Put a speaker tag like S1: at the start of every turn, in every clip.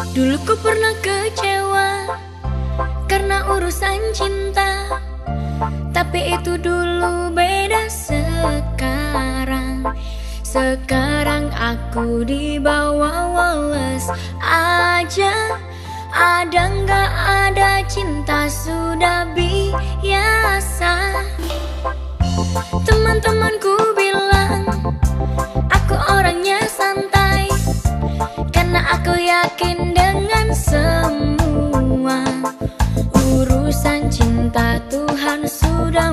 S1: Dulu ku pernah kecewa Karena urusan cinta. Tapi itu dulu beda sekarang. Sekarang aku dibawa wales aja. Ada nggak ada cinta sudah biasa cinta Tuhan sudah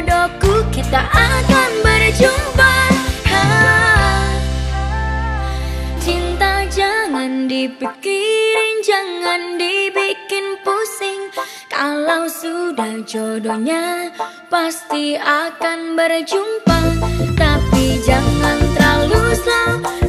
S1: jodohku Kita akan berjumpa. Ha. Cinta jangan dipikirin Jangan dibikin pusing. Kalau sudah jodohnya Pasti akan berjumpa. Tapi jangan terlalu slow